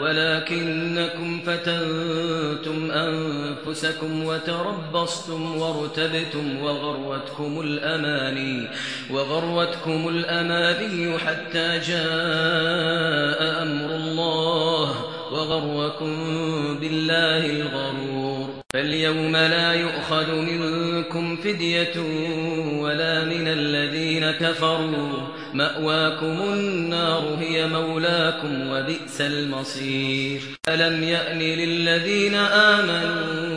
ولكنكم فتنتم أنفسكم وتربصتم وارتبتم وغروتكم الأماني وغروتكم الأماني حتى جاء أمر الله وغركم بالله الغرور فاليوم لا يؤخذ منكم فدية ولا كفروا. مأواكم النار هي مولاكم وبئس المصير. ألم يأن للذين آمنوا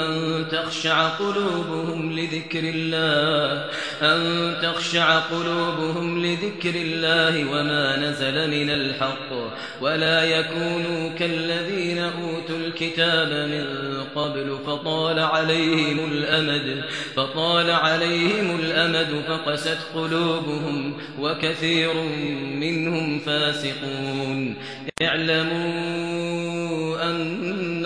أن تخشع قلوبهم لذكر الله؟ أن تخشع قلوبهم لذكر الله وما نزل من الحق ولا يكونوا كالذين أوتوا الكتاب من قبل فطال عليهم الأمد فطال عليهم الأمد فقست قلوبهم وكثير منهم فاسقون. اعلموا أن